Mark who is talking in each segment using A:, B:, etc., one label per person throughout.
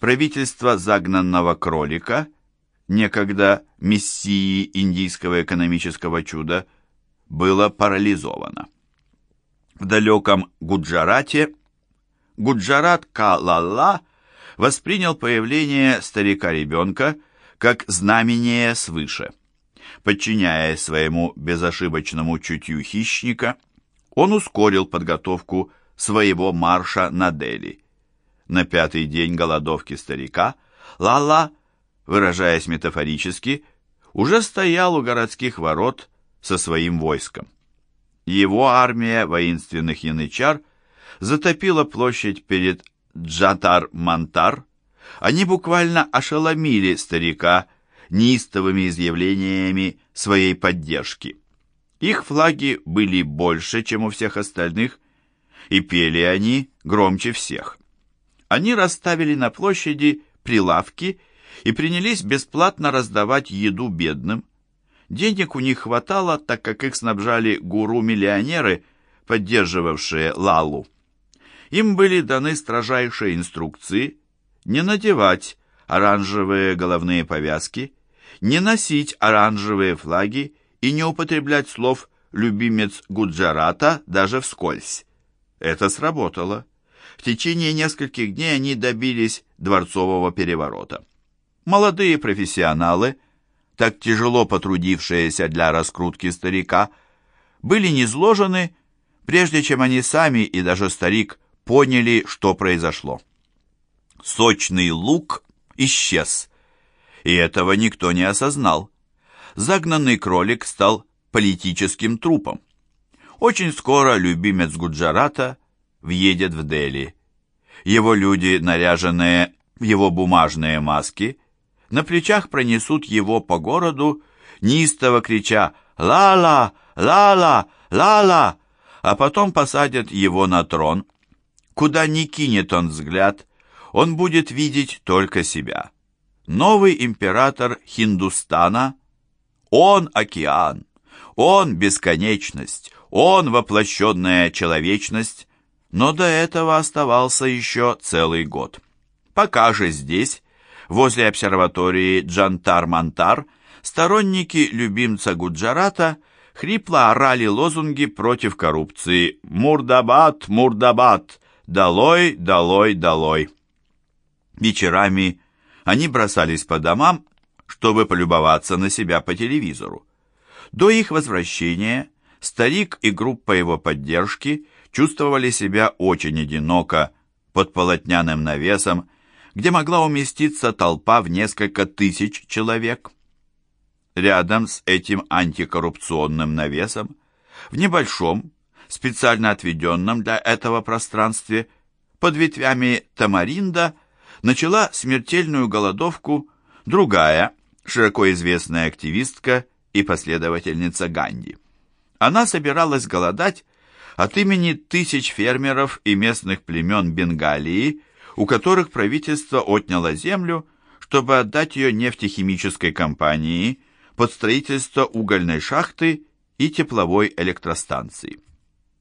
A: правительство загнанного кролика, некогда мессии индийского экономического чуда, было парализовано. В далеком Гуджарате Гуджарат Калалла воспринял появление старика-ребенка как знамение свыше. Подчиняясь своему безошибочному чутью хищника, он ускорил подготовку своего марша на Дели. На пятый день голодовки старика Лала, выражаясь метафорически, уже стоял у городских ворот со своим войском. Его армия воинственных янычар затопила площадь перед Джатар-Мантар. Они буквально ошеломили старика неистовыми изъявлениями своей поддержки. Их флаги были больше, чем у всех остальных, и пели они громче всех. Они расставили на площади прилавки и принялись бесплатно раздавать еду бедным. Денег у них хватало, так как их снабжали гуру-миллионеры, поддерживавшие Лалу. Им были даны строжайшие инструкции не надевать оранжевые головные повязки, не носить оранжевые флаги и не употреблять слов «любимец Гуджарата» даже вскользь. Это сработало. В течение нескольких дней они добились дворцового переворота. Молодые профессионалы, так тяжело потрудившиеся для раскрутки старика, были низложены, прежде чем они сами и даже старик поняли, что произошло. Сочный лук исчез, и этого никто не осознал. Загнанный кролик стал политическим трупом. Очень скоро любимец Гуджарата въедет в Дели. Его люди, наряженные в его бумажные маски, на плечах пронесут его по городу, неистово крича «Ла-ла! Ла-ла! Ла-ла!», а потом посадят его на трон. Куда ни кинет он взгляд, он будет видеть только себя. Новый император Хиндустана, он океан, он бесконечность, он воплощенная человечность, но до этого оставался еще целый год. Пока же здесь, возле обсерватории Джантар-Мантар, сторонники любимца Гуджарата хрипло орали лозунги против коррупции «Мурдабад! Мурдабад! Долой! Долой! Долой!». Вечерами они бросались по домам, чтобы полюбоваться на себя по телевизору. До их возвращения старик и группа его поддержки чувствовали себя очень одиноко под полотняным навесом, где могла уместиться толпа в несколько тысяч человек. Рядом с этим антикоррупционным навесом, в небольшом, специально отведенном для этого пространстве, под ветвями тамаринда, начала смертельную голодовку другая, широко известная активистка и последовательница Ганди. Она собиралась голодать от имени тысяч фермеров и местных племен Бенгалии, у которых правительство отняло землю, чтобы отдать ее нефтехимической компании под строительство угольной шахты и тепловой электростанции.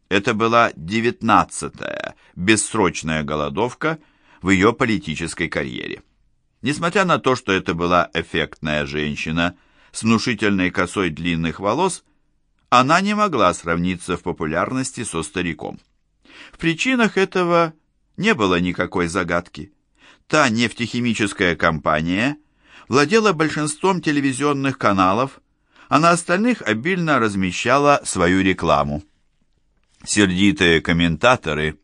A: Это была девятнадцатая бессрочная голодовка в ее политической карьере. Несмотря на то, что это была эффектная женщина с внушительной косой длинных волос, она не могла сравниться в популярности со стариком. В причинах этого не было никакой загадки. Та нефтехимическая компания владела большинством телевизионных каналов, а на остальных обильно размещала свою рекламу. Сердитые комментаторы,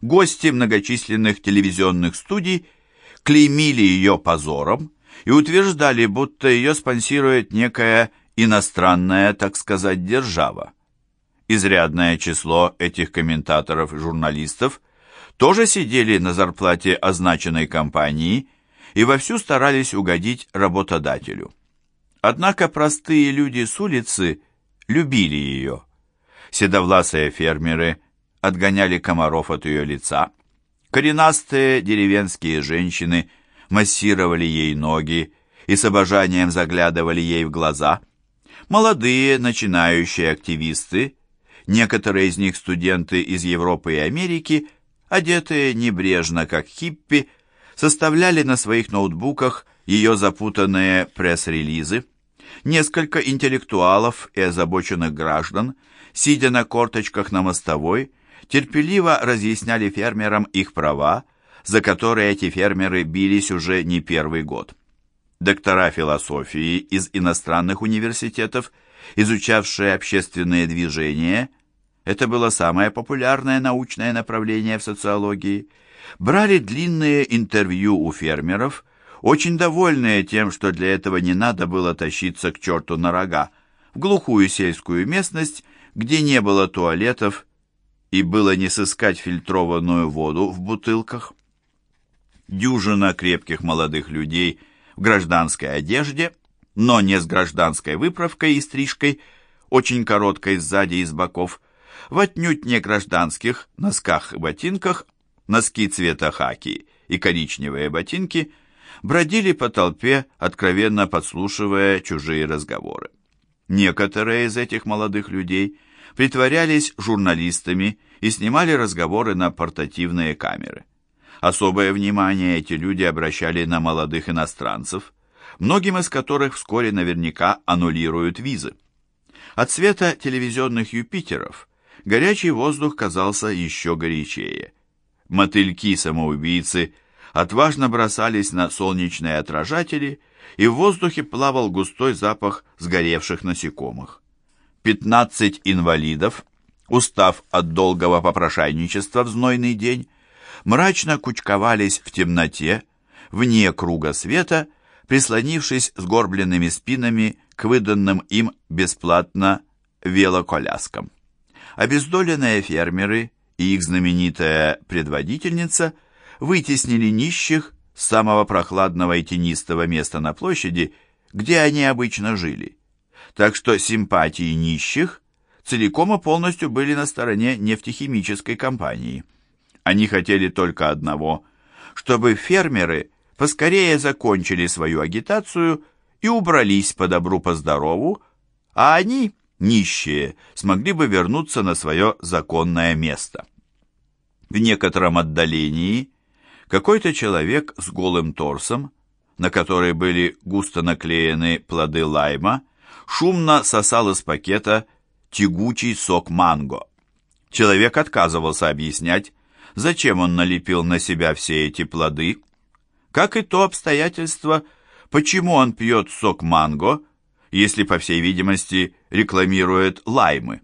A: гости многочисленных телевизионных студий клеймили ее позором и утверждали, будто ее спонсирует некая иностранная, так сказать, держава. Изрядное число этих комментаторов журналистов тоже сидели на зарплате означенной компании и вовсю старались угодить работодателю. Однако простые люди с улицы любили ее. Седовласые фермеры отгоняли комаров от ее лица, коренастые деревенские женщины массировали ей ноги и с обожанием заглядывали ей в глаза – Молодые начинающие активисты, некоторые из них студенты из Европы и Америки, одетые небрежно, как хиппи, составляли на своих ноутбуках ее запутанные пресс-релизы. Несколько интеллектуалов и озабоченных граждан, сидя на корточках на мостовой, терпеливо разъясняли фермерам их права, за которые эти фермеры бились уже не первый год. Доктора философии из иностранных университетов, изучавшие общественные движения, это было самое популярное научное направление в социологии, брали длинные интервью у фермеров, очень довольные тем, что для этого не надо было тащиться к черту на рога, в глухую сельскую местность, где не было туалетов и было не сыскать фильтрованную воду в бутылках. Дюжина крепких молодых людей в гражданской одежде, но не с гражданской выправкой и стрижкой, очень короткой сзади и с боков, в отнюдь не гражданских носках и ботинках, носки цвета хаки и коричневые ботинки, бродили по толпе, откровенно подслушивая чужие разговоры. Некоторые из этих молодых людей притворялись журналистами и снимали разговоры на портативные камеры. Особое внимание эти люди обращали на молодых иностранцев, многим из которых вскоре наверняка аннулируют визы. От цвета телевизионных Юпитеров горячий воздух казался еще горячее. Мотыльки-самоубийцы отважно бросались на солнечные отражатели, и в воздухе плавал густой запах сгоревших насекомых. Пятнадцать инвалидов, устав от долгого попрошайничества в знойный день, мрачно кучковались в темноте, вне круга света, прислонившись сгорбленными спинами к выданным им бесплатно велоколяскам. Обездоленные фермеры и их знаменитая предводительница вытеснили нищих с самого прохладного и тенистого места на площади, где они обычно жили. Так что симпатии нищих целиком и полностью были на стороне нефтехимической компании. Они хотели только одного, чтобы фермеры поскорее закончили свою агитацию и убрались по добру, по здорову, а они нищие смогли бы вернуться на свое законное место. В некотором отдалении какой-то человек с голым торсом, на который были густо наклеены плоды лайма, шумно сосал из пакета тягучий сок манго. Человек отказывался объяснять, зачем он налепил на себя все эти плоды, как и то обстоятельство, почему он пьет сок манго, если, по всей видимости, рекламирует лаймы.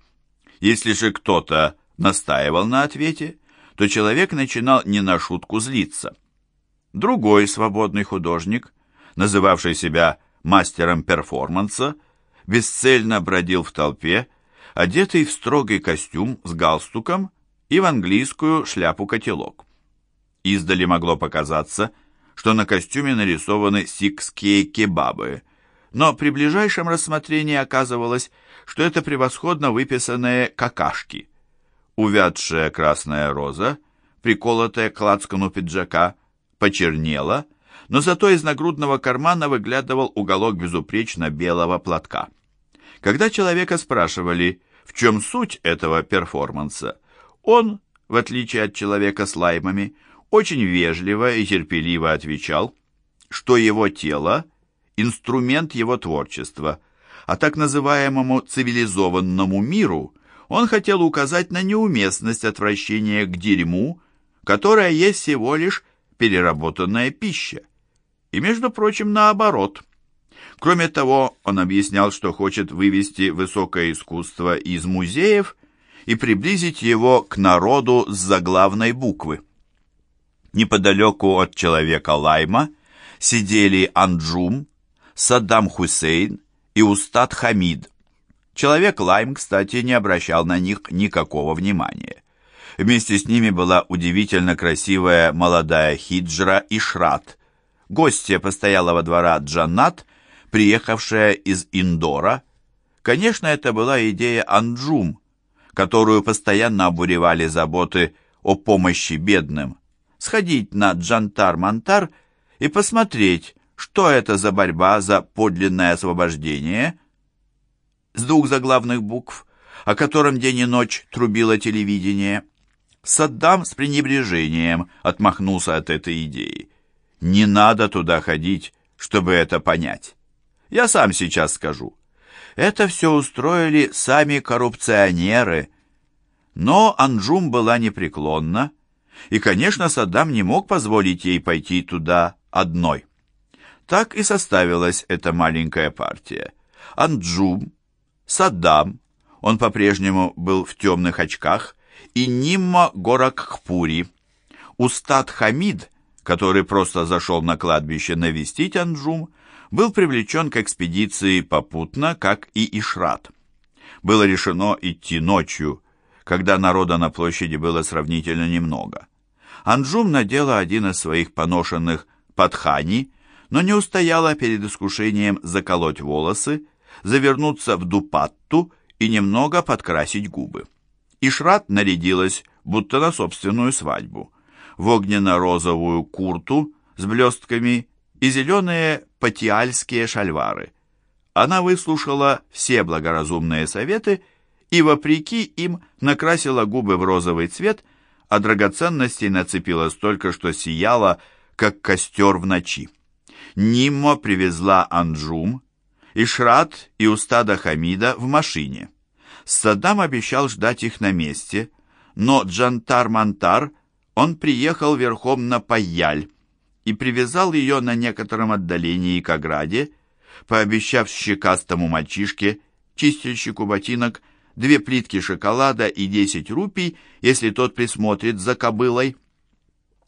A: Если же кто-то настаивал на ответе, то человек начинал не на шутку злиться. Другой свободный художник, называвший себя мастером перформанса, бесцельно бродил в толпе, одетый в строгий костюм с галстуком и в английскую шляпу-котелок. Издали могло показаться, что на костюме нарисованы сикские кебабы – но при ближайшем рассмотрении оказывалось, что это превосходно выписанные какашки. Увядшая красная роза, приколотая к лацкану пиджака, почернела, но зато из нагрудного кармана выглядывал уголок безупречно белого платка. Когда человека спрашивали, в чем суть этого перформанса, он, в отличие от человека с лаймами, очень вежливо и терпеливо отвечал, что его тело инструмент его творчества, а так называемому цивилизованному миру он хотел указать на неуместность отвращения к дерьму, которое есть всего лишь переработанная пища. И, между прочим, наоборот. Кроме того, он объяснял, что хочет вывести высокое искусство из музеев и приблизить его к народу с заглавной буквы. Неподалеку от человека Лайма сидели Анджум, Саддам Хусейн и Устат Хамид. Человек Лайм, кстати, не обращал на них никакого внимания. Вместе с ними была удивительно красивая молодая хиджра Ишрат, гостья постоялого двора Джаннат, приехавшая из Индора. Конечно, это была идея Анджум, которую постоянно обуревали заботы о помощи бедным. Сходить на Джантар-Мантар и посмотреть, что это за борьба за подлинное освобождение? С двух заглавных букв, о котором день и ночь трубило телевидение. Саддам с пренебрежением отмахнулся от этой идеи. Не надо туда ходить, чтобы это понять. Я сам сейчас скажу. Это все устроили сами коррупционеры. Но Анджум была непреклонна, и, конечно, Саддам не мог позволить ей пойти туда одной. Так и составилась эта маленькая партия. Анджум, Саддам, он по-прежнему был в темных очках, и Нимма Горакхпури. Устат Хамид, который просто зашел на кладбище навестить Анджум, был привлечен к экспедиции попутно, как и Ишрат. Было решено идти ночью, когда народа на площади было сравнительно немного. Анджум надела один из своих поношенных подхани, но не устояла перед искушением заколоть волосы, завернуться в дупатту и немного подкрасить губы. Ишрат нарядилась, будто на собственную свадьбу, в огненно-розовую курту с блестками и зеленые патиальские шальвары. Она выслушала все благоразумные советы и, вопреки им, накрасила губы в розовый цвет, а драгоценностей нацепила столько, что сияла, как костер в ночи. Ниммо привезла Анджум, Ишрат и Устада Хамида в машине. Саддам обещал ждать их на месте, но Джантар-Мантар он приехал верхом на Паяль, и привязал ее на некотором отдалении к ограде, пообещав щекастому мальчишке, чистильщику ботинок, две плитки шоколада и десять рупий, если тот присмотрит за кобылой.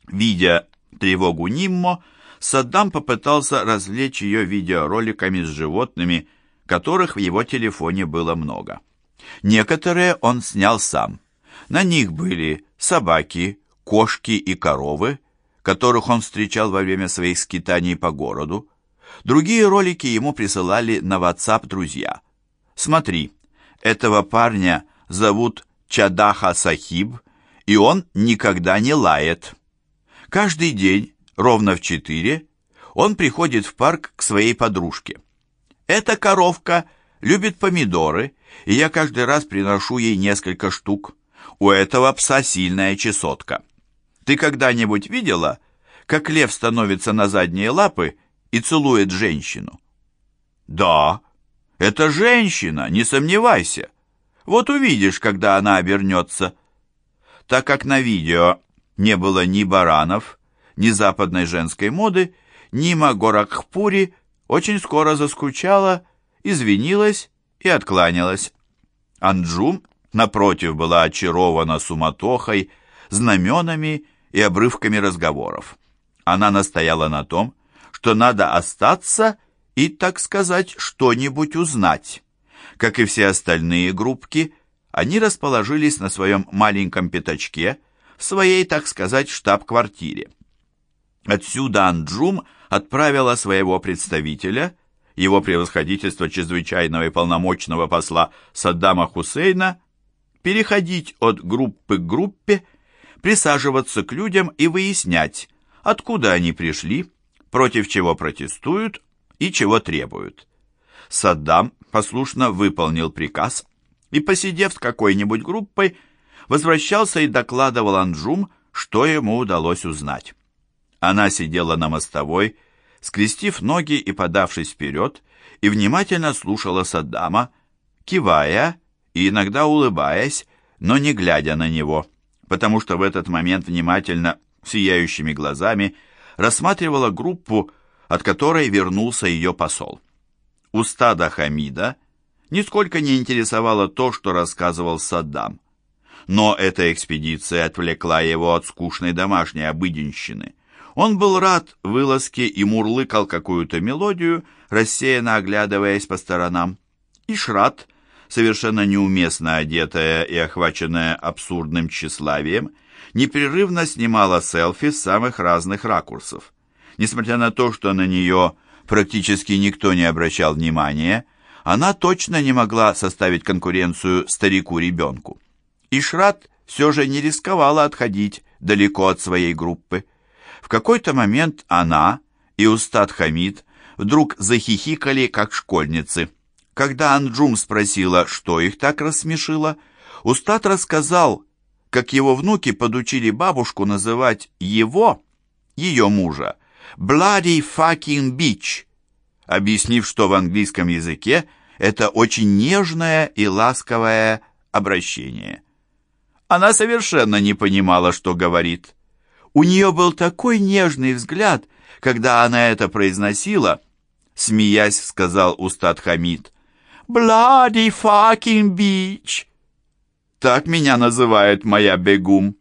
A: Видя тревогу Ниммо, Саддам попытался развлечь ее видеороликами с животными, которых в его телефоне было много. Некоторые он снял сам. На них были собаки, кошки и коровы, которых он встречал во время своих скитаний по городу. Другие ролики ему присылали на WhatsApp друзья. Смотри, этого парня зовут Чадаха Сахиб, и он никогда не лает. Каждый день, ровно в четыре, он приходит в парк к своей подружке. Эта коровка любит помидоры, и я каждый раз приношу ей несколько штук. У этого пса сильная чесотка. Ты когда-нибудь видела, как лев становится на задние лапы и целует женщину? Да, это женщина, не сомневайся. Вот увидишь, когда она обернется. Так как на видео не было ни баранов, ни западной женской моды, Нима Горакхпури очень скоро заскучала, извинилась и откланялась. Анджум, напротив, была очарована суматохой, знаменами и обрывками разговоров. Она настояла на том, что надо остаться и, так сказать, что-нибудь узнать. Как и все остальные группки, они расположились на своем маленьком пятачке в своей, так сказать, штаб-квартире. Отсюда Анджум отправила своего представителя, его превосходительство чрезвычайного и полномочного посла Саддама Хусейна, переходить от группы к группе присаживаться к людям и выяснять, откуда они пришли, против чего протестуют и чего требуют. Саддам послушно выполнил приказ и, посидев с какой-нибудь группой, возвращался и докладывал Анджум, что ему удалось узнать. Она сидела на мостовой, скрестив ноги и подавшись вперед, и внимательно слушала Саддама, кивая и иногда улыбаясь, но не глядя на него потому что в этот момент внимательно, сияющими глазами, рассматривала группу, от которой вернулся ее посол. У стада Хамида нисколько не интересовало то, что рассказывал Саддам. Но эта экспедиция отвлекла его от скучной домашней обыденщины. Он был рад вылазке и мурлыкал какую-то мелодию, рассеянно оглядываясь по сторонам. Ишрат совершенно неуместно одетая и охваченная абсурдным тщеславием, непрерывно снимала селфи с самых разных ракурсов. Несмотря на то, что на нее практически никто не обращал внимания, она точно не могла составить конкуренцию старику-ребенку. Ишрат все же не рисковала отходить далеко от своей группы. В какой-то момент она и Устат Хамид вдруг захихикали, как школьницы – когда Анджум спросила, что их так рассмешило, Устат рассказал, как его внуки подучили бабушку называть его, ее мужа, «bloody fucking bitch», объяснив, что в английском языке это очень нежное и ласковое обращение. Она совершенно не понимала, что говорит. У нее был такой нежный взгляд, когда она это произносила, смеясь, сказал Устат Хамид. «Bloody fucking bitch!» Так меня называет моя бегум.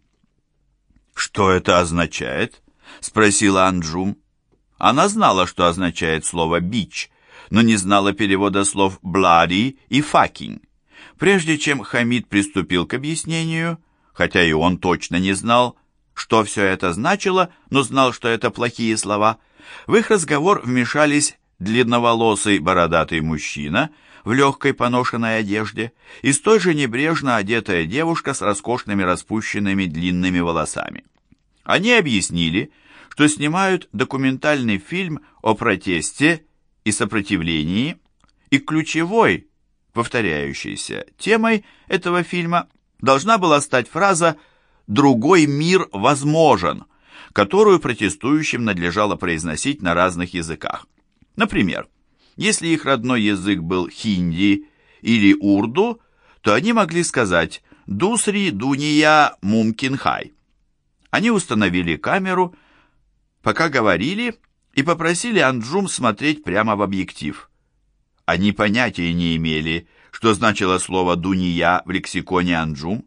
A: «Что это означает?» — спросила Анджум. Она знала, что означает слово «бич», но не знала перевода слов «bloody» и «fucking». Прежде чем Хамид приступил к объяснению, хотя и он точно не знал, что все это значило, но знал, что это плохие слова, в их разговор вмешались длинноволосый бородатый мужчина в легкой поношенной одежде и столь же небрежно одетая девушка с роскошными распущенными длинными волосами. Они объяснили, что снимают документальный фильм о протесте и сопротивлении, и ключевой, повторяющейся темой этого фильма должна была стать фраза «другой мир возможен», которую протестующим надлежало произносить на разных языках. Например, если их родной язык был хинди или урду, то они могли сказать «дусри дуния мумкинхай». Они установили камеру, пока говорили, и попросили Анджум смотреть прямо в объектив. Они понятия не имели, что значило слово «дуния» в лексиконе Анджум.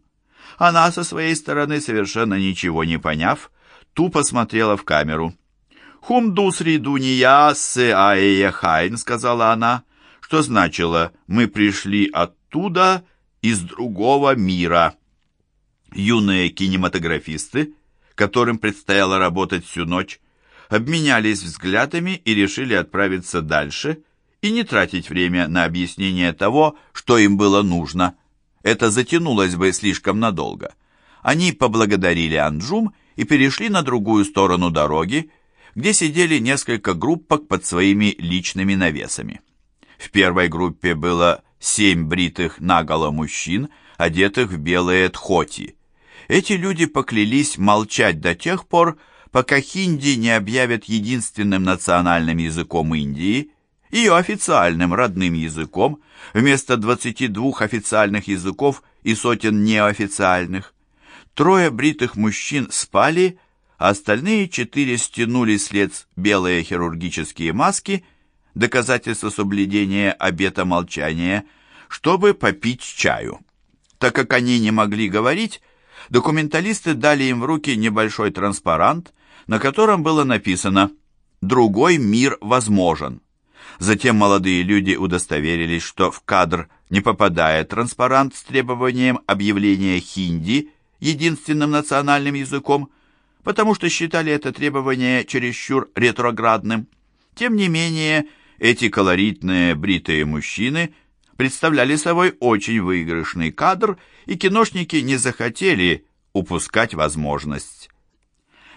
A: Она со своей стороны, совершенно ничего не поняв, тупо смотрела в камеру. «Хумдусри дуния се аэяхайн», — сказала она, что значило «мы пришли оттуда, из другого мира». Юные кинематографисты, которым предстояло работать всю ночь, обменялись взглядами и решили отправиться дальше и не тратить время на объяснение того, что им было нужно. Это затянулось бы слишком надолго. Они поблагодарили Анджум и перешли на другую сторону дороги, где сидели несколько группок под своими личными навесами. В первой группе было семь бритых наголо мужчин, одетых в белые тхоти. Эти люди поклялись молчать до тех пор, пока хинди не объявят единственным национальным языком Индии, ее официальным родным языком, вместо 22 официальных языков и сотен неофициальных. Трое бритых мужчин спали, а остальные четыре стянули след белые хирургические маски, доказательство соблюдения обета молчания, чтобы попить чаю. Так как они не могли говорить, документалисты дали им в руки небольшой транспарант, на котором было написано «Другой мир возможен». Затем молодые люди удостоверились, что в кадр не попадает транспарант с требованием объявления хинди единственным национальным языком, потому что считали это требование чересчур ретроградным. Тем не менее, эти колоритные бритые мужчины представляли собой очень выигрышный кадр, и киношники не захотели упускать возможность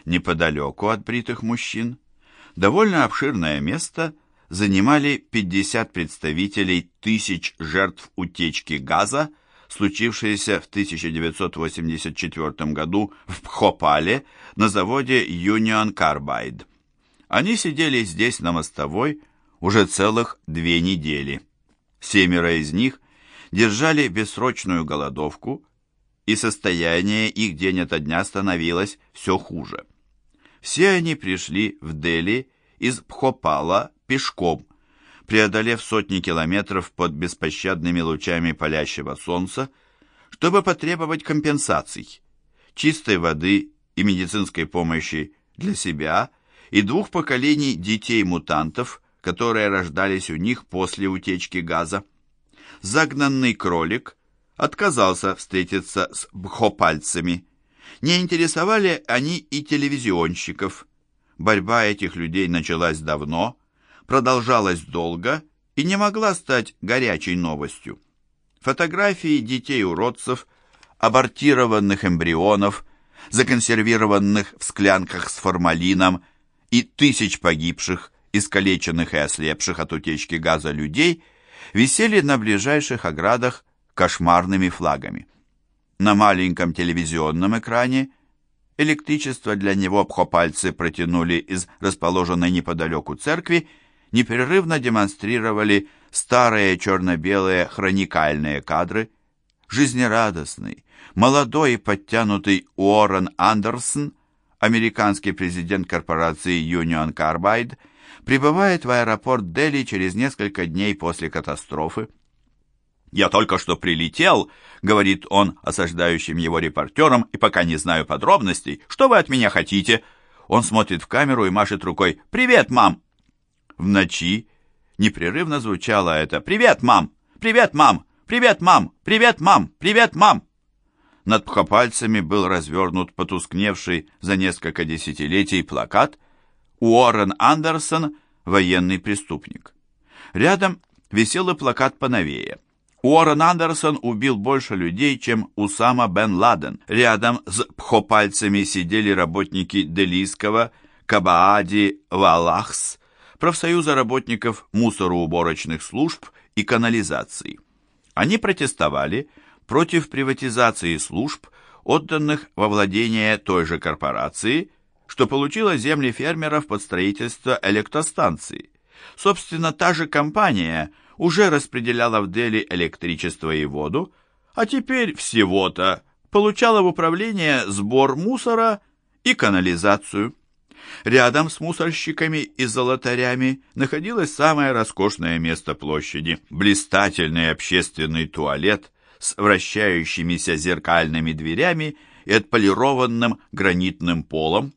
A: неподалеку от бритых мужчин, довольно обширное место занимали 50 представителей тысяч жертв утечки газа, случившейся в 1984 году в Пхопале на заводе Union Carbide. Они сидели здесь на мостовой уже целых две недели. Семеро из них держали бессрочную голодовку, и состояние их день ото дня становилось все хуже. Все они пришли в Дели из Пхопала пешком, преодолев сотни километров под беспощадными лучами палящего солнца, чтобы потребовать компенсаций, чистой воды и медицинской помощи для себя и двух поколений детей-мутантов, которые рождались у них после утечки газа. Загнанный кролик отказался встретиться с бхопальцами, не интересовали они и телевизионщиков. Борьба этих людей началась давно, продолжалась долго и не могла стать горячей новостью. Фотографии детей-уродцев, абортированных эмбрионов, законсервированных в склянках с формалином и тысяч погибших, искалеченных и ослепших от утечки газа людей висели на ближайших оградах кошмарными флагами. На маленьком телевизионном экране электричество для него пхопальцы протянули из расположенной неподалеку церкви, непрерывно демонстрировали старые черно-белые хроникальные кадры. Жизнерадостный, молодой и подтянутый Уоррен Андерсон, американский президент корпорации Union Carbide, прибывает в аэропорт Дели через несколько дней после катастрофы. «Я только что прилетел», — говорит он осаждающим его репортерам, «и пока не знаю подробностей. Что вы от меня хотите?» Он смотрит в камеру и машет рукой. «Привет, мам!» В ночи непрерывно звучало это «Привет, мам! Привет, мам! Привет, мам! Привет, мам! Привет, мам!» Над пхопальцами был развернут потускневший за несколько десятилетий плакат «Уоррен Андерсон – военный преступник». Рядом висел и плакат поновее – Уоррен Андерсон убил больше людей, чем Усама бен Ладен. Рядом с пхопальцами сидели работники Делийского, Кабаади, Валахс, профсоюза работников мусороуборочных служб и канализации. Они протестовали против приватизации служб, отданных во владение той же корпорации, что получила земли фермеров под строительство электростанции. Собственно, та же компания – уже распределяла в Дели электричество и воду, а теперь всего-то получала в управление сбор мусора и канализацию. Рядом с мусорщиками и золотарями находилось самое роскошное место площади – блистательный общественный туалет с вращающимися зеркальными дверями и отполированным гранитным полом.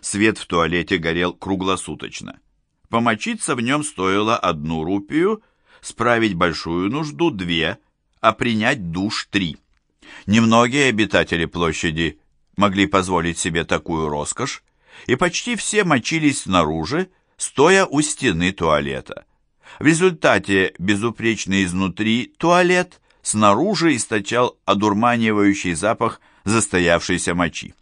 A: Свет в туалете горел круглосуточно. Помочиться в нем стоило одну рупию – справить большую нужду – две, а принять душ – три. Немногие обитатели площади могли позволить себе такую роскошь, и почти все мочились снаружи, стоя у стены туалета. В результате безупречный изнутри туалет снаружи источал одурманивающий запах застоявшейся мочи.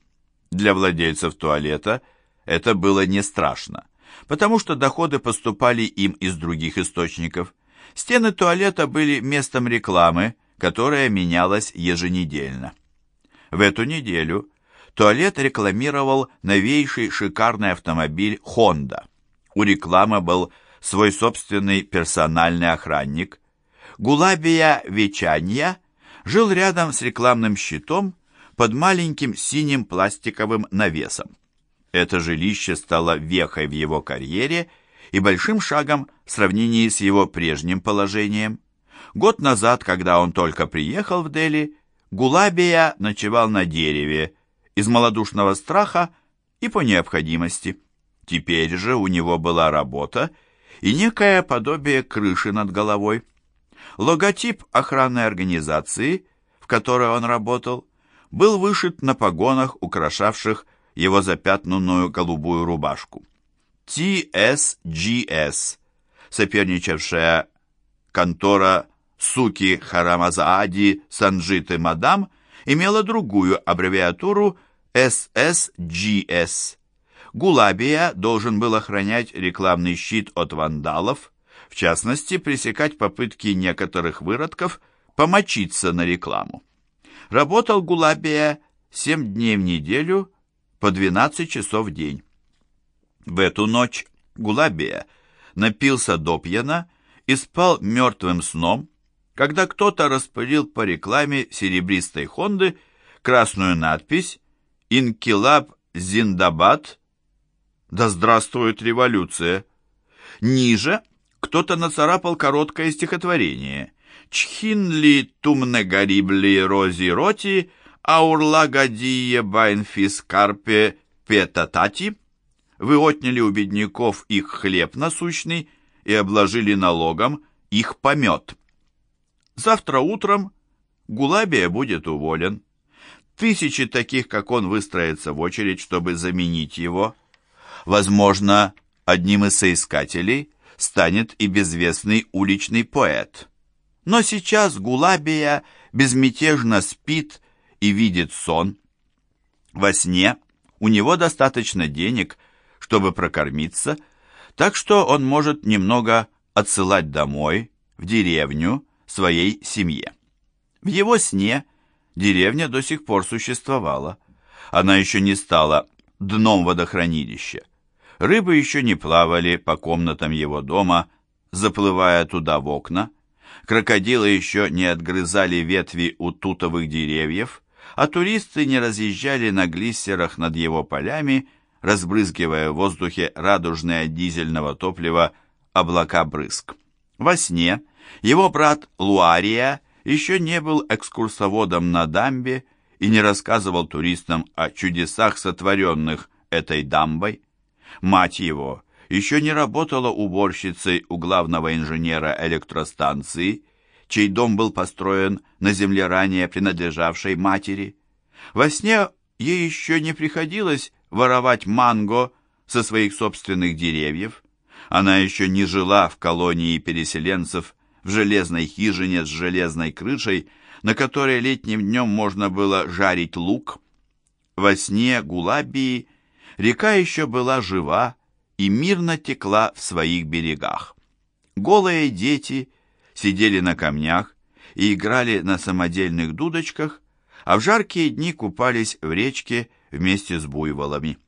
A: Для владельцев туалета это было не страшно, потому что доходы поступали им из других источников. Стены туалета были местом рекламы, которая менялась еженедельно. В эту неделю туалет рекламировал новейший шикарный автомобиль Honda. У рекламы был свой собственный персональный охранник. Гулабия Вечанья жил рядом с рекламным щитом под маленьким синим пластиковым навесом. Это жилище стало вехой в его карьере и большим шагом в сравнении с его прежним положением. Год назад, когда он только приехал в Дели, Гулабия ночевал на дереве из малодушного страха и по необходимости. Теперь же у него была работа и некое подобие крыши над головой. Логотип охранной организации, в которой он работал, был вышит на погонах, украшавших его запятнанную голубую рубашку. TSGS, соперничавшая контора Суки Харамазаади Санджиты Мадам, имела другую аббревиатуру SSGS. Гулабия должен был охранять рекламный щит от вандалов, в частности, пресекать попытки некоторых выродков помочиться на рекламу. Работал Гулабия 7 дней в неделю по 12 часов в день. В эту ночь Гулабия напился допьяна и спал мертвым сном, когда кто-то распылил по рекламе серебристой Хонды красную надпись «इंक़लाब ज़िंदाबाद» «Да здравствует революция!» Ниже кто-то нацарапал короткое стихотворение «Чхинли тумне гарибли рози роти, аурла гадие байнфис карпе петатати» Вы отняли у бедняков их хлеб насущный и обложили налогом их помет. Завтра утром Гулабия будет уволен. Тысячи таких, как он, выстроятся в очередь, чтобы заменить его. Возможно, одним из соискателей станет и безвестный уличный поэт. Но сейчас Гулабия безмятежно спит и видит сон. Во сне у него достаточно денег – чтобы прокормиться, так что он может немного отсылать домой, в деревню, своей семье. В его сне деревня до сих пор существовала. Она еще не стала дном водохранилища. Рыбы еще не плавали по комнатам его дома, заплывая туда в окна. Крокодилы еще не отгрызали ветви у тутовых деревьев, а туристы не разъезжали на глиссерах над его полями, разбрызгивая в воздухе радужное дизельного топлива облака брызг. Во сне его брат Луария еще не был экскурсоводом на дамбе и не рассказывал туристам о чудесах, сотворенных этой дамбой. Мать его еще не работала уборщицей у главного инженера электростанции, чей дом был построен на земле ранее принадлежавшей матери. Во сне ей еще не приходилось воровать манго со своих собственных деревьев. Она еще не жила в колонии переселенцев в железной хижине с железной крышей, на которой летним днем можно было жарить лук. Во сне Гулабии река еще была жива и мирно текла в своих берегах. Голые дети сидели на камнях и играли на самодельных дудочках, а в жаркие дни купались в речке вместе с буйволами.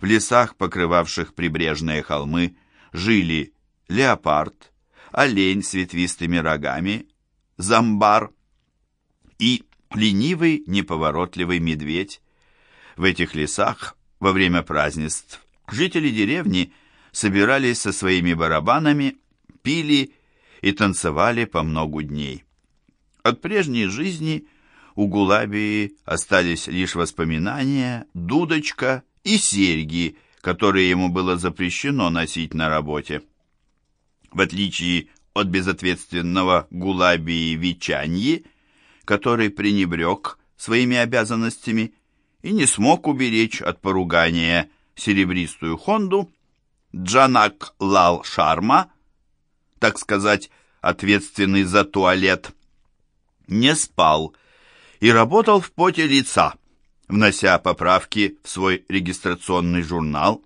A: В лесах, покрывавших прибрежные холмы, жили леопард, олень с ветвистыми рогами, зомбар и ленивый неповоротливый медведь. В этих лесах во время празднеств жители деревни собирались со своими барабанами, пили и танцевали по многу дней. От прежней жизни у Гулабии остались лишь воспоминания, дудочка и серьги, которые ему было запрещено носить на работе. В отличие от безответственного Гулабии Вичаньи, который пренебрег своими обязанностями и не смог уберечь от поругания серебристую Хонду, Джанак Лал Шарма, так сказать, ответственный за туалет, не спал и работал в поте лица, внося поправки в свой регистрационный журнал,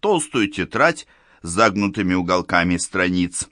A: толстую тетрадь загнутыми уголками страниц,